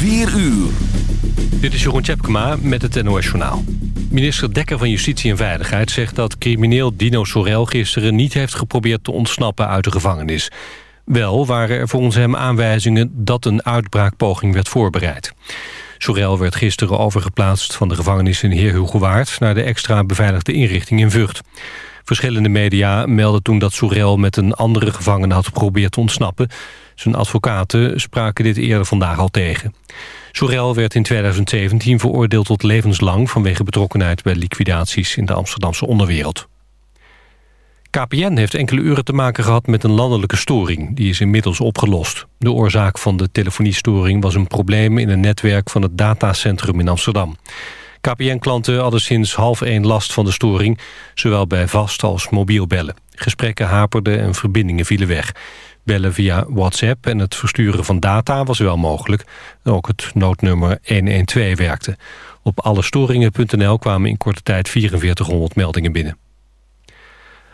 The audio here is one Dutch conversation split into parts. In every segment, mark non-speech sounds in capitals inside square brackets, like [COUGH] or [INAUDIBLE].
4 uur. Dit is Jeroen Tjepkema met het NOS Journaal. Minister Dekker van Justitie en Veiligheid zegt dat crimineel Dino Sorel gisteren niet heeft geprobeerd te ontsnappen uit de gevangenis. Wel waren er volgens hem aanwijzingen dat een uitbraakpoging werd voorbereid. Sorel werd gisteren overgeplaatst van de gevangenis in Heerhugowaard... naar de extra beveiligde inrichting in Vught. Verschillende media melden toen dat Sorel met een andere gevangene had geprobeerd te ontsnappen. Zijn advocaten spraken dit eerder vandaag al tegen. Sorel werd in 2017 veroordeeld tot levenslang... vanwege betrokkenheid bij liquidaties in de Amsterdamse onderwereld. KPN heeft enkele uren te maken gehad met een landelijke storing. Die is inmiddels opgelost. De oorzaak van de telefoniestoring was een probleem in een netwerk van het datacentrum in Amsterdam. KPN-klanten hadden sinds half één last van de storing, zowel bij vast als mobiel bellen. Gesprekken haperden en verbindingen vielen weg. Bellen via WhatsApp en het versturen van data was wel mogelijk. Ook het noodnummer 112 werkte. Op allestoringen.nl kwamen in korte tijd 4400 meldingen binnen.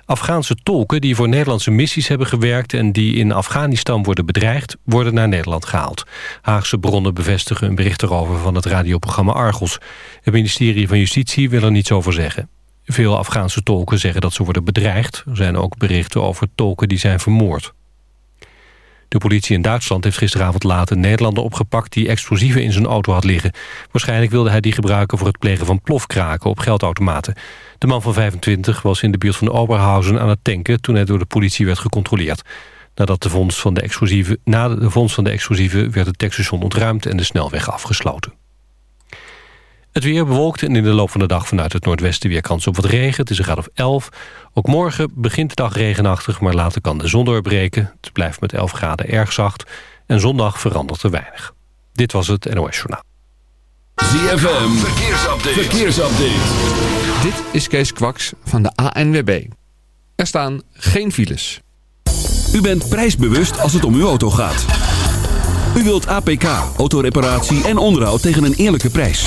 Afghaanse tolken die voor Nederlandse missies hebben gewerkt... en die in Afghanistan worden bedreigd, worden naar Nederland gehaald. Haagse bronnen bevestigen een bericht erover van het radioprogramma Argos. Het ministerie van Justitie wil er niets over zeggen. Veel Afghaanse tolken zeggen dat ze worden bedreigd. Er zijn ook berichten over tolken die zijn vermoord. De politie in Duitsland heeft gisteravond laat een Nederlander opgepakt... die explosieven in zijn auto had liggen. Waarschijnlijk wilde hij die gebruiken voor het plegen van plofkraken op geldautomaten. De man van 25 was in de buurt van Oberhausen aan het tanken... toen hij door de politie werd gecontroleerd. Nadat de vondst van de explosieven, na de vondst van de explosieven werd het tankstation ontruimd... en de snelweg afgesloten. Het weer bewolkt en in de loop van de dag vanuit het noordwesten weer kans op wat regen. Het is een graad of 11. Ook morgen begint de dag regenachtig, maar later kan de zon doorbreken. Het blijft met 11 graden erg zacht. En zondag verandert er weinig. Dit was het NOS Journaal. ZFM, verkeersupdate. verkeersupdate. Dit is Kees Kwaks van de ANWB. Er staan geen files. U bent prijsbewust als het om uw auto gaat. U wilt APK, autoreparatie en onderhoud tegen een eerlijke prijs.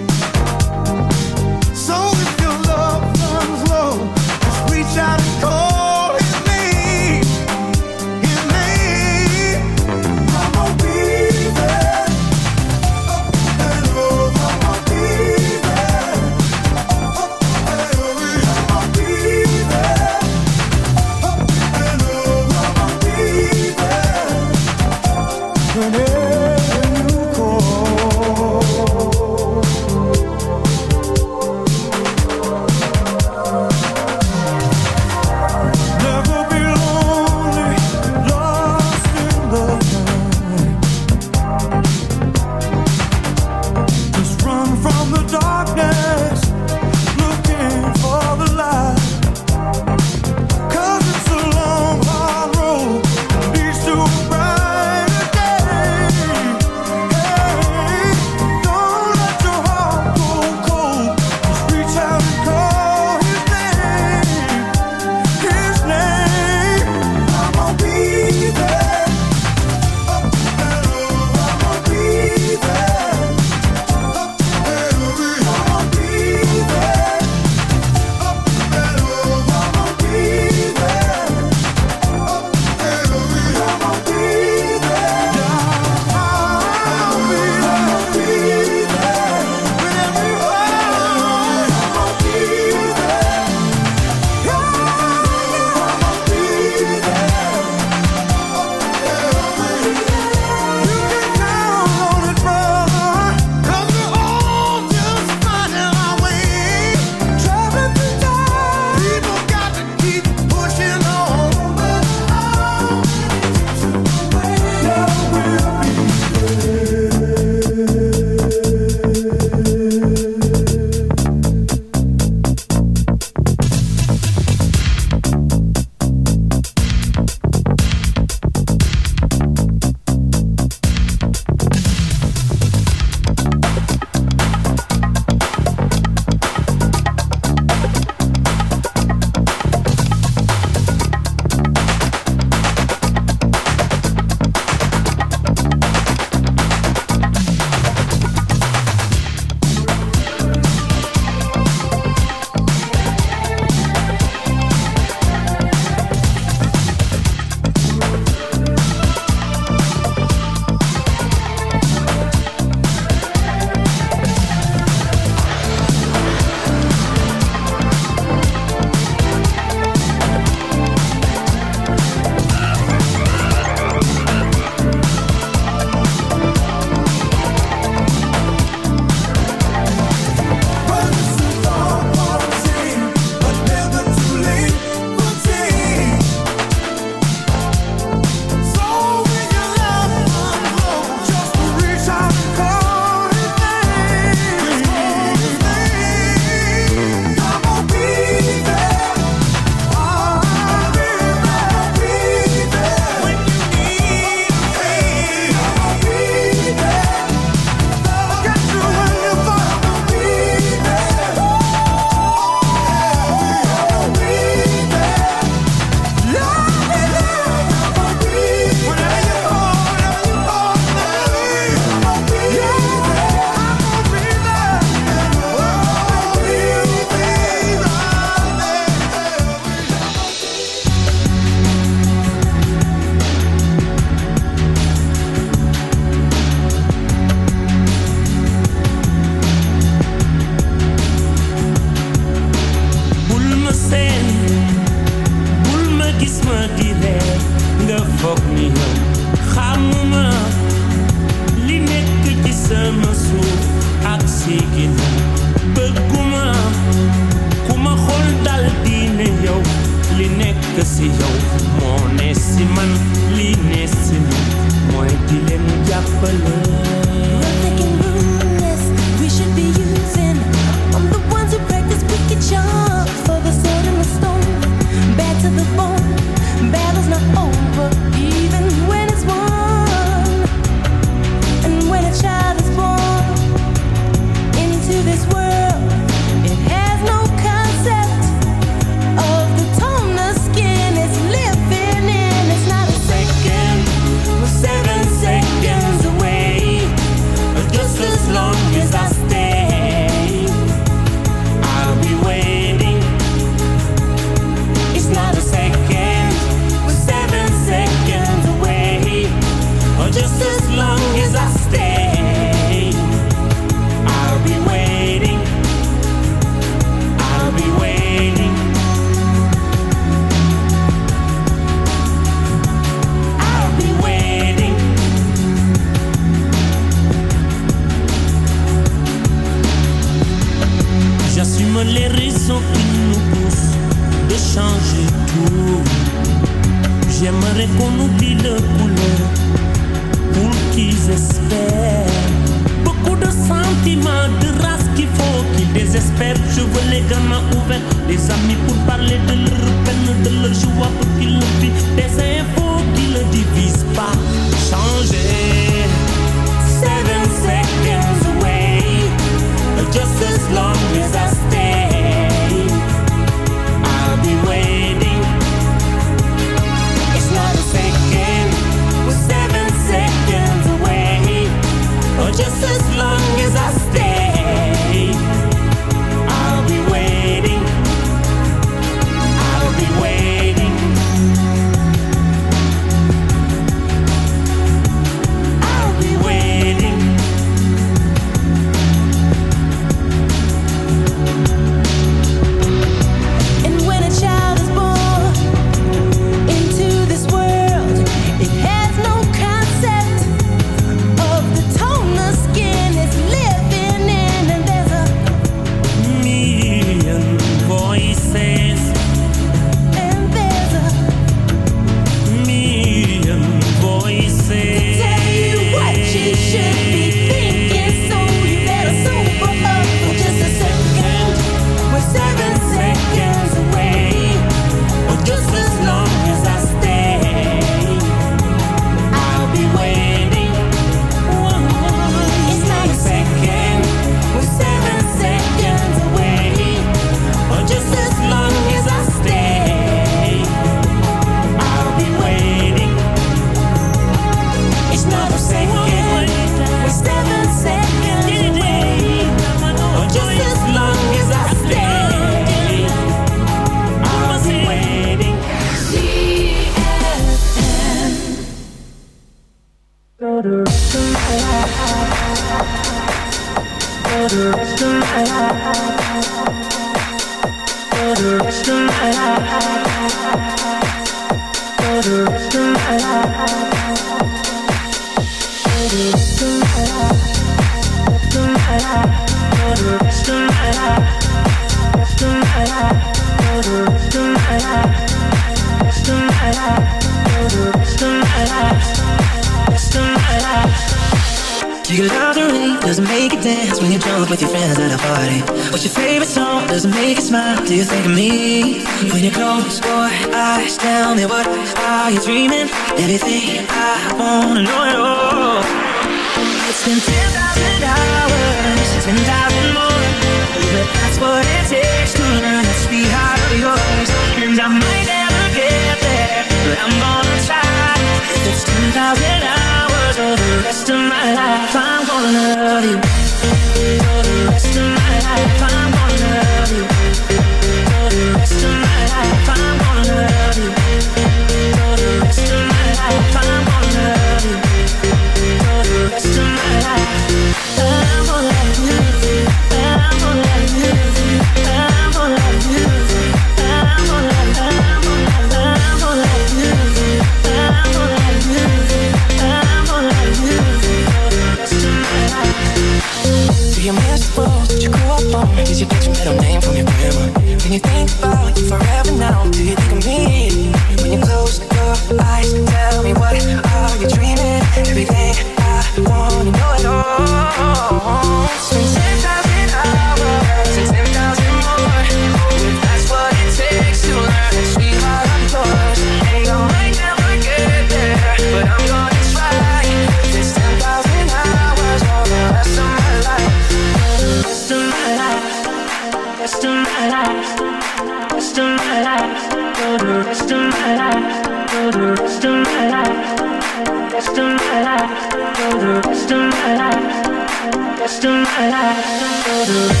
Of my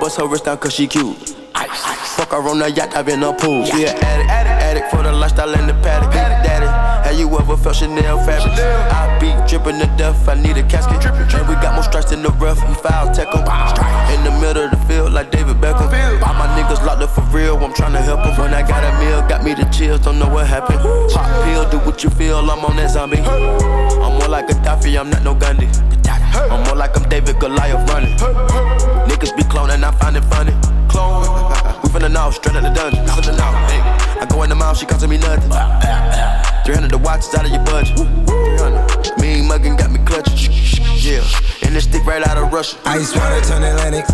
bust her wrist down cause she cute. Fuck her on the yacht, I've been a pool. She an addict, addict for the lifestyle and the paddock. Daddy, have you ever felt Chanel fabric? I be dripping to death, I need a casket. And we got more strikes in the rough, he foul tech 'em. In the middle of the field, like David Beckham. All my niggas locked up for real, I'm tryna help 'em. When I got a meal, got me the chills, don't know what happened. Pop pill, do what you feel, I'm on that zombie. I'm more like Gaddafi, I'm not no Gandhi. I'm more like I'm David Goliath running. Niggas be cloning, I find it funny. Clone. [LAUGHS] We finna know, straight out the dungeon. Finna know, hey. I go in the mouth, she costing me nothing. 300 the watch is out of your budget. 300. Mean muggin' got me clutching. [LAUGHS] Yeah, and this stick right out of Russia. Ice water turn Atlantic.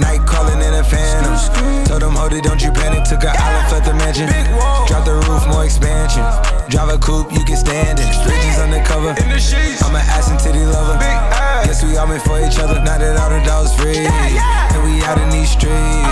Night calling in a phantom. Told them, hold it, don't you panic. Took an island, left the mansion. Drop the roof, more expansion. Drive a coupe, you can stand it. Bridges undercover. I'm an ass and titty lover. Guess we all meant for each other. Now that all the dogs free. And we out in these streets.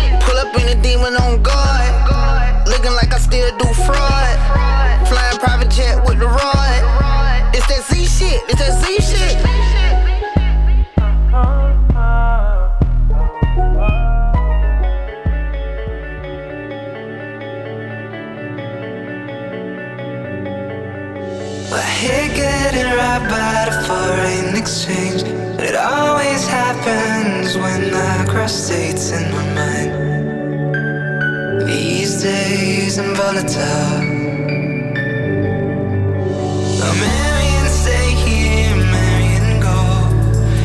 cross-states in my mind. These days I'm volatile. Now stay here, go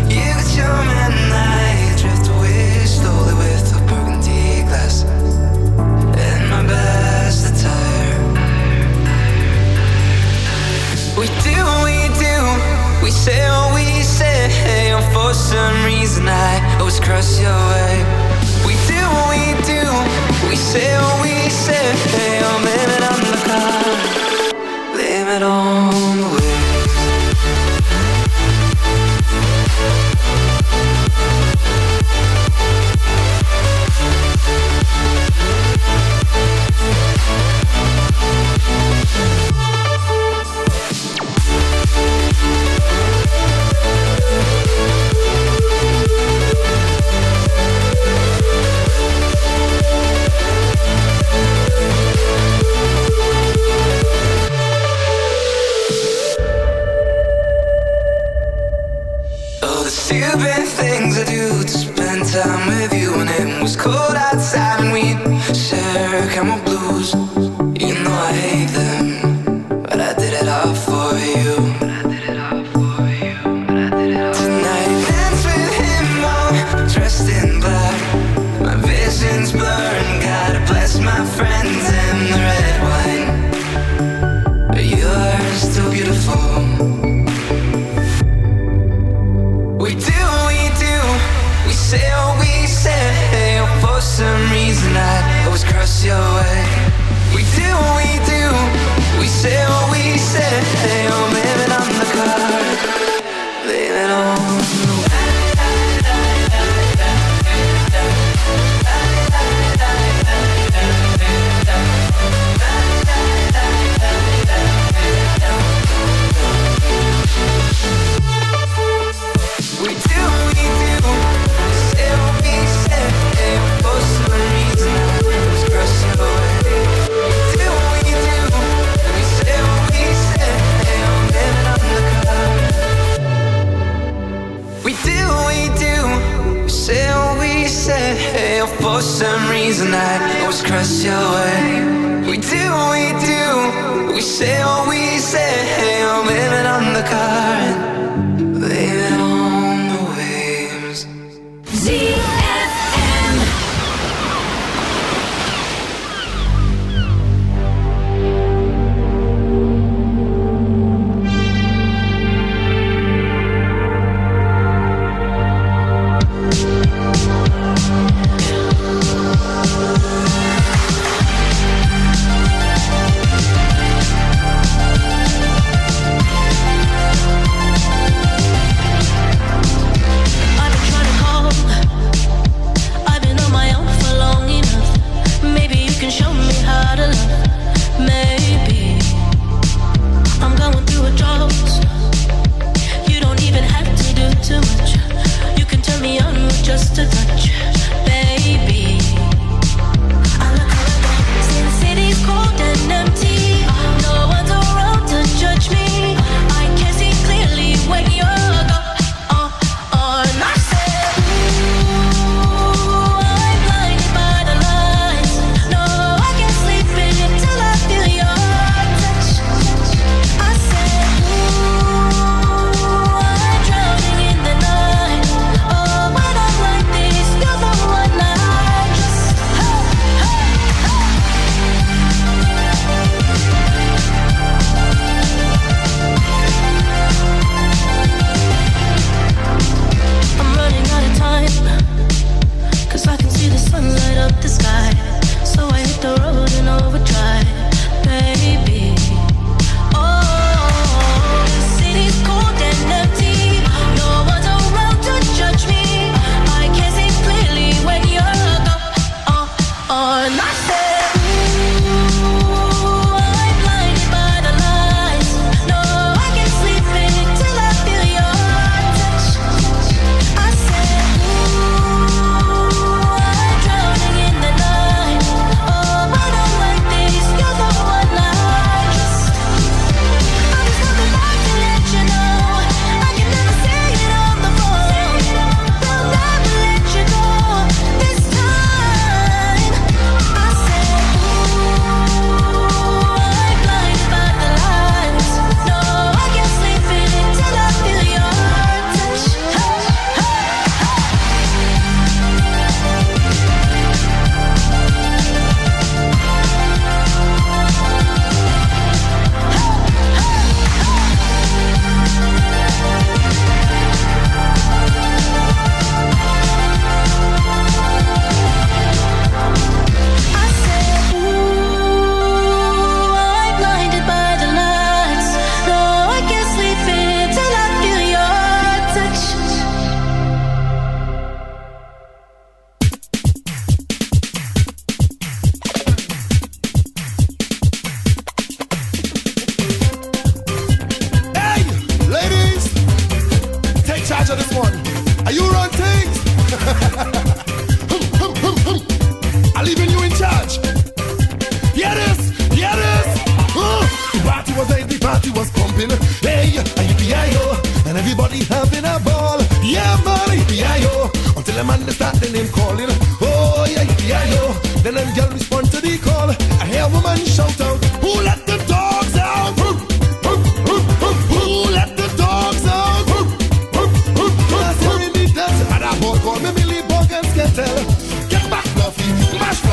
You got your man I drift away with a burgundy glass. And my best attire. We do what we do, we say what we say. For some reason I Cross your way. We do what we do, we say what we say. Amen.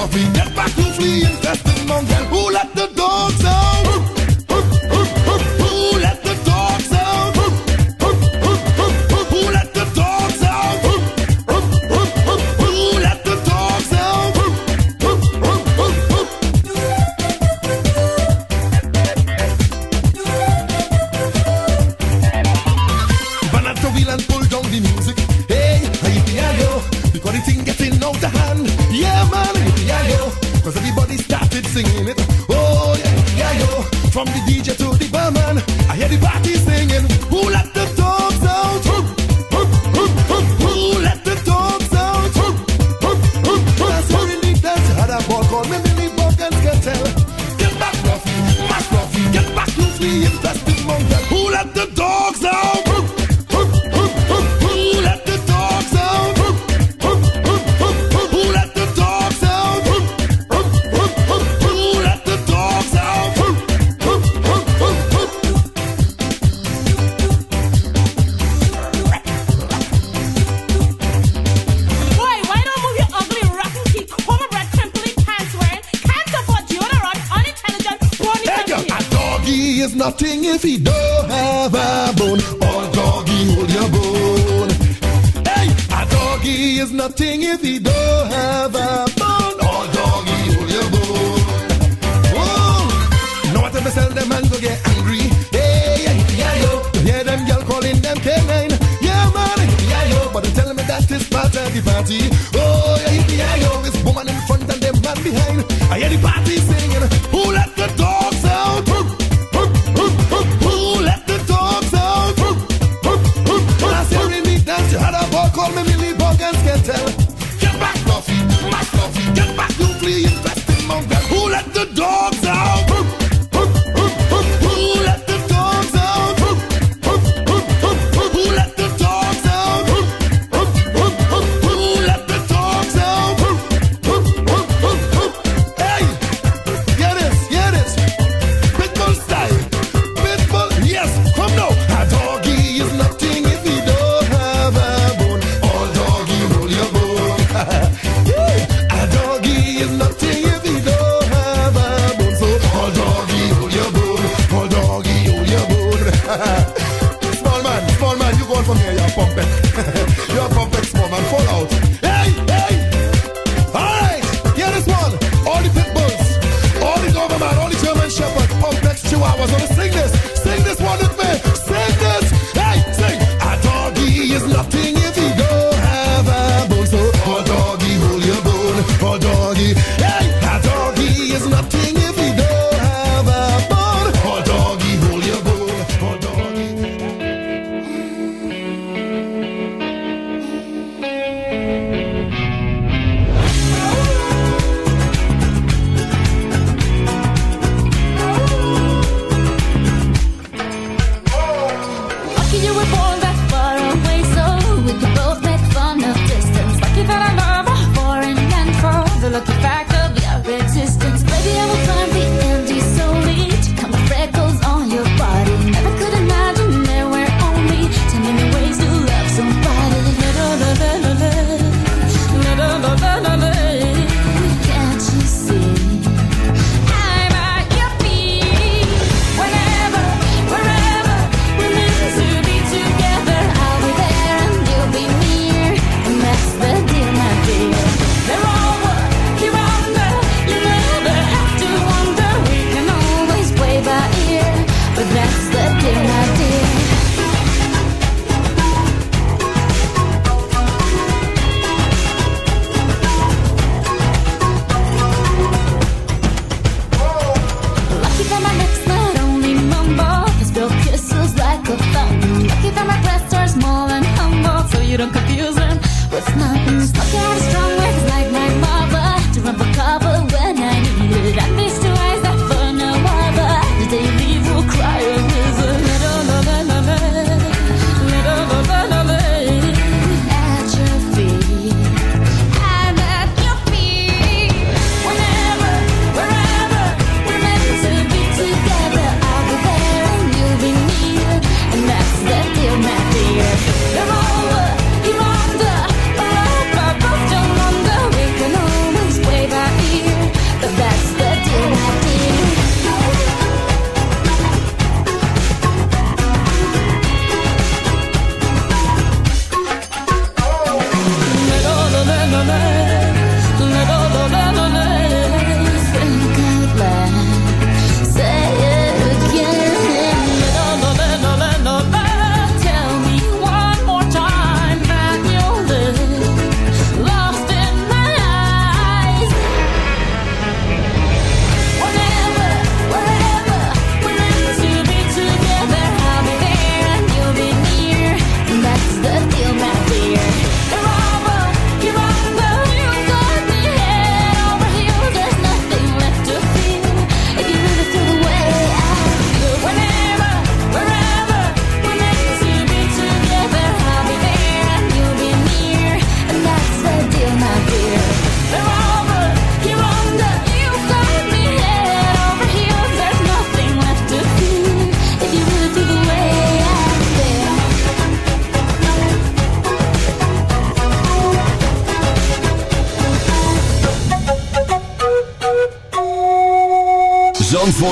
coffee. The dogs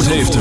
heeft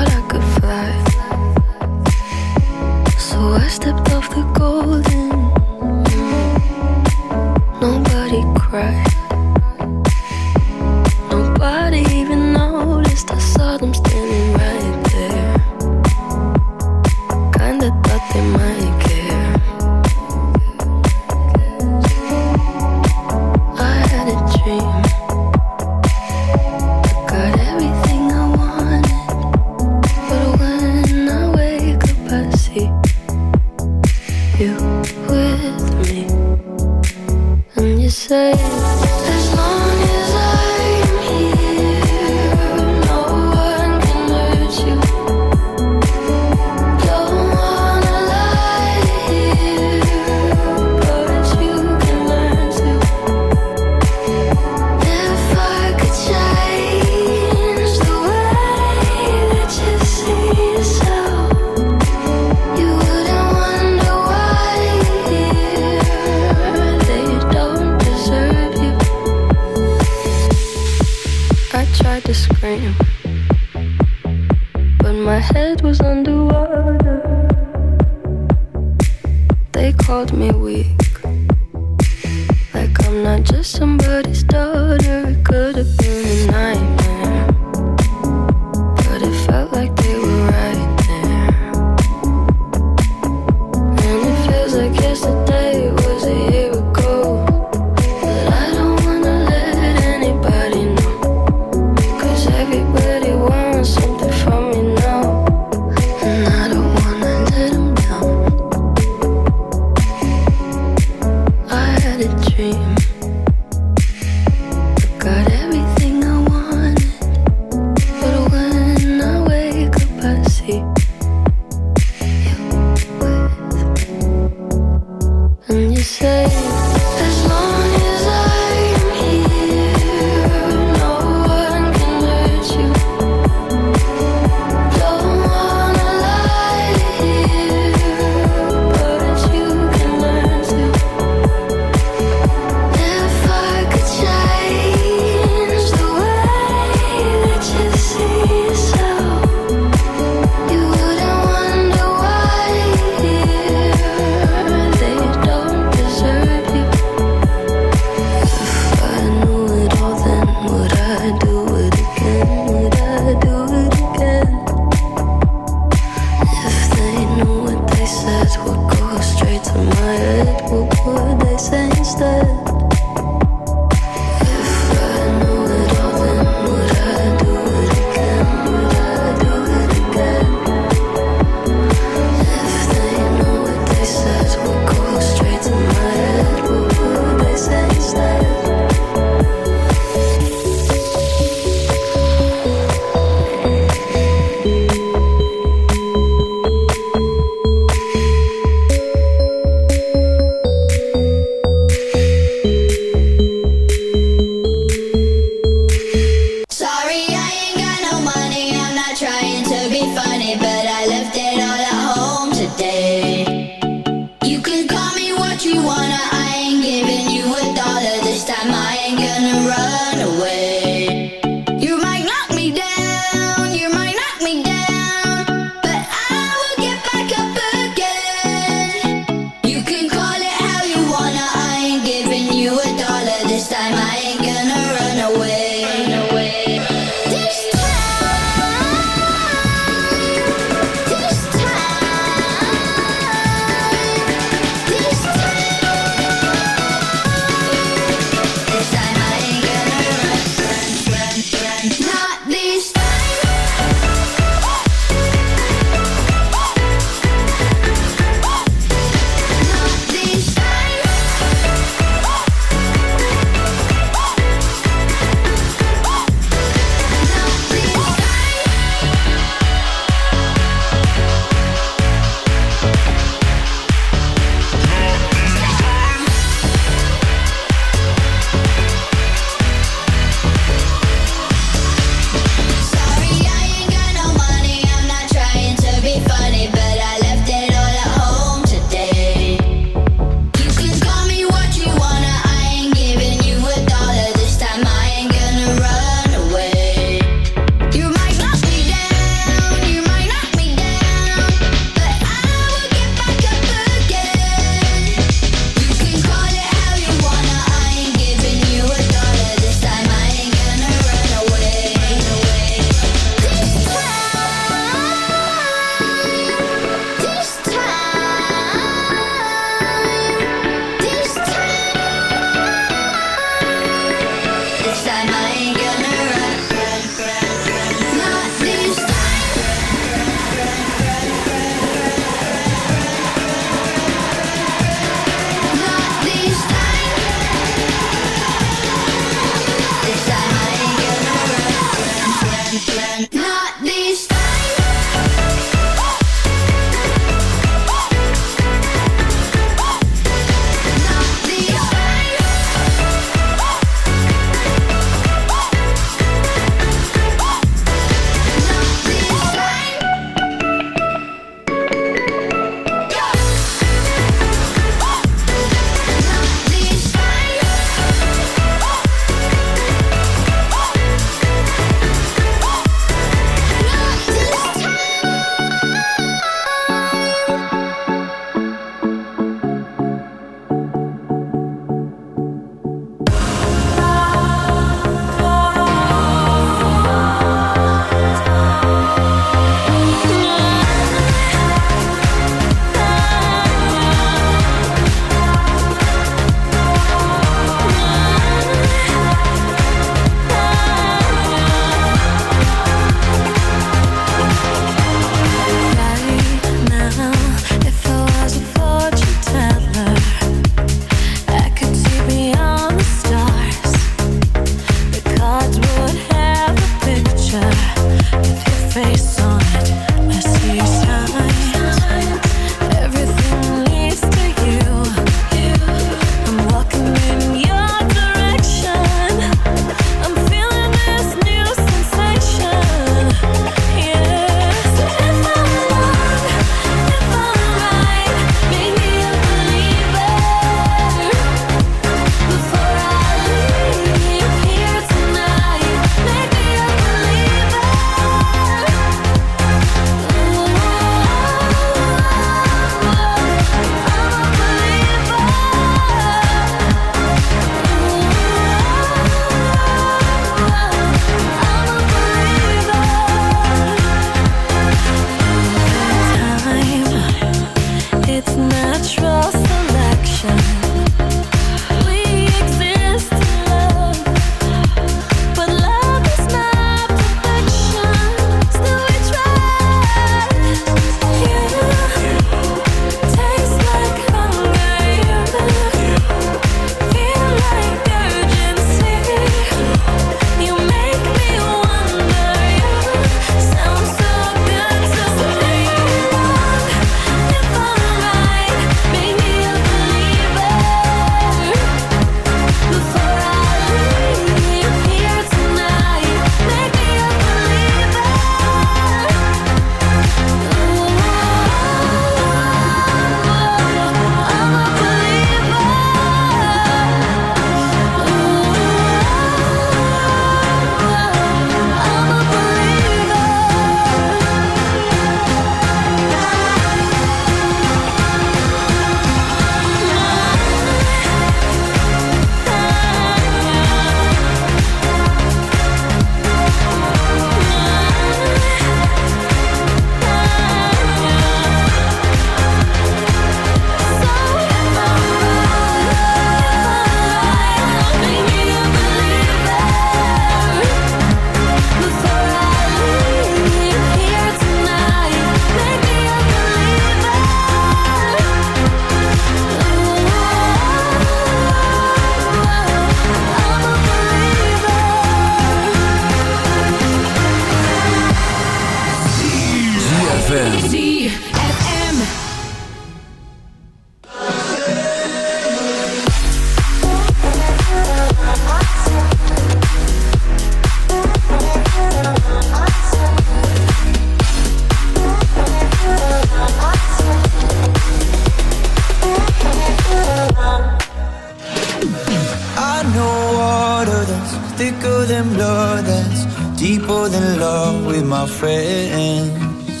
thicker than blood that's deeper than love with my friends.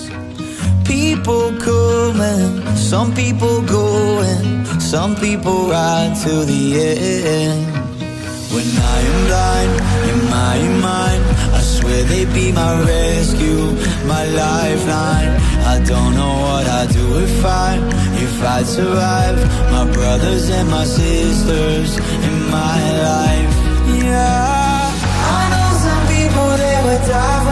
People come and some people go and some people ride till the end. When I am blind in my mind, I swear they'd be my rescue, my lifeline. I don't know what I'd do if I, if I'd survive. My brothers and my sisters in my life, yeah die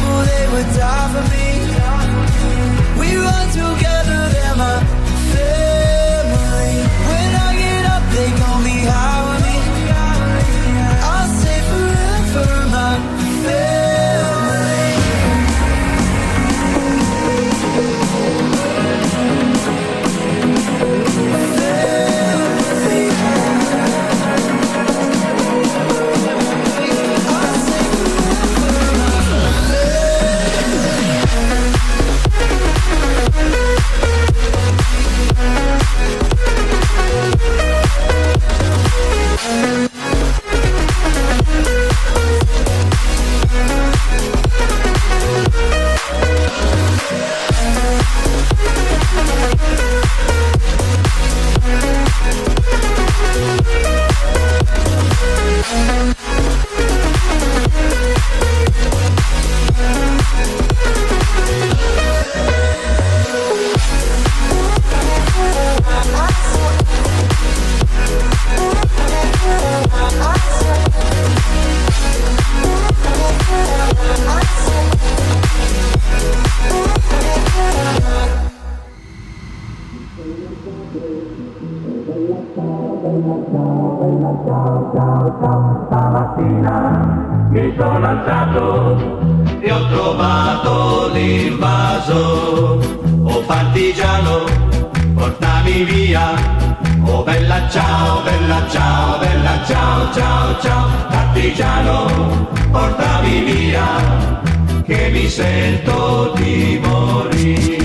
people, they would die for me. We run together. ciao, ciao, ciao, partigiano, portami via, che mi sento di morire.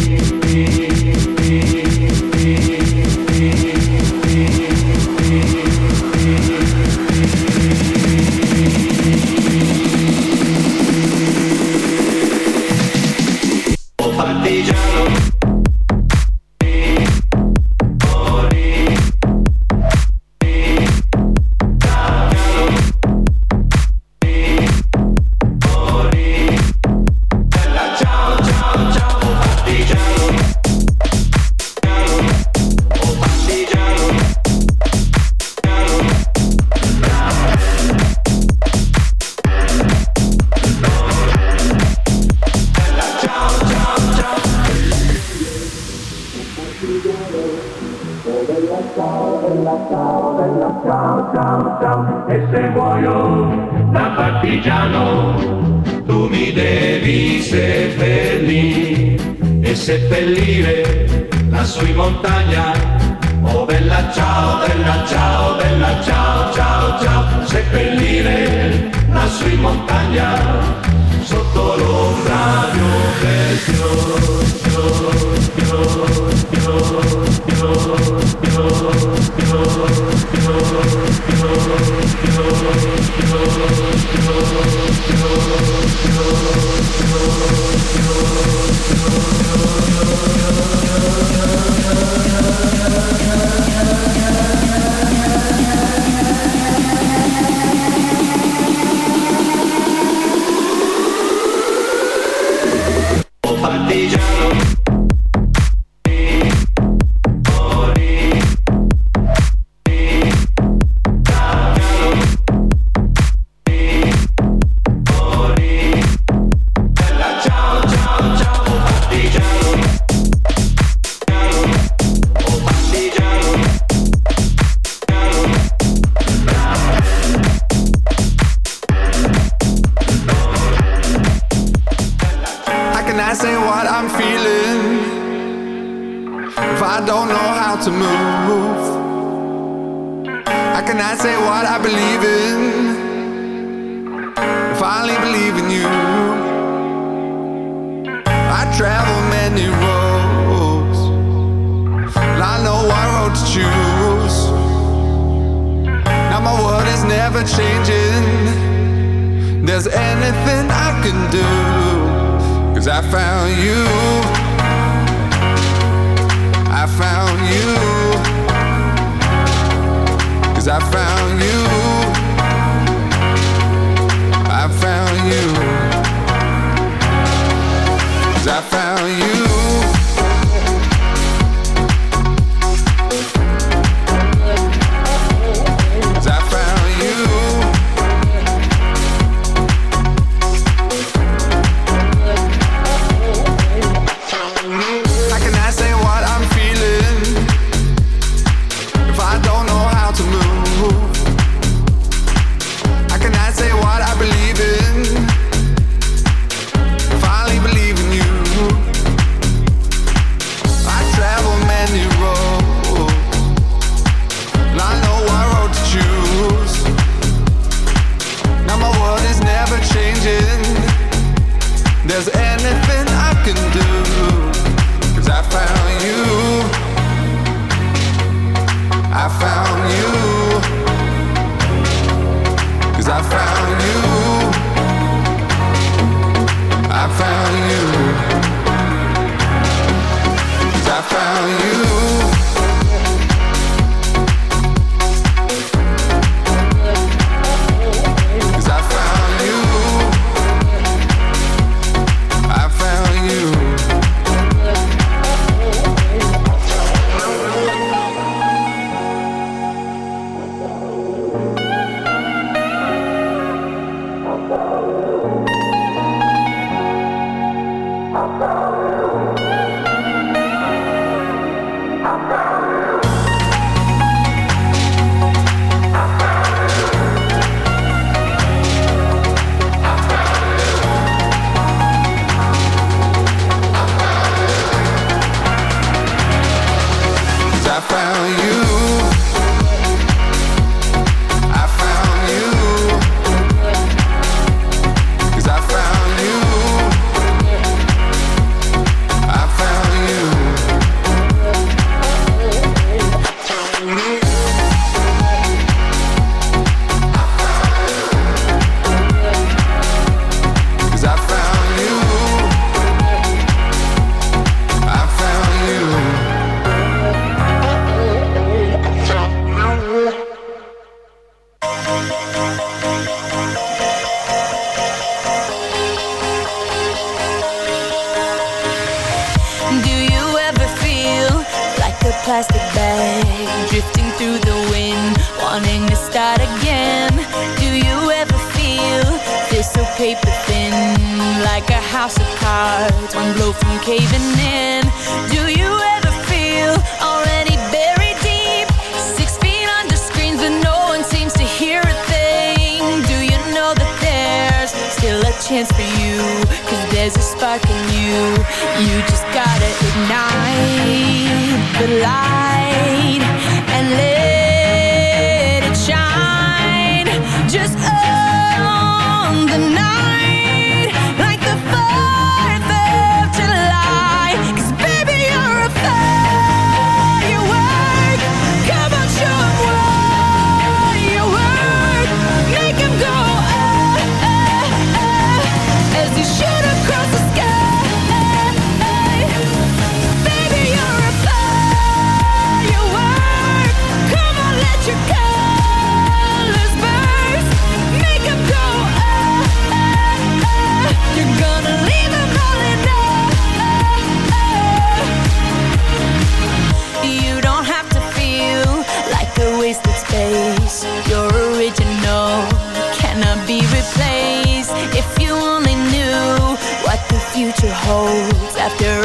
holds after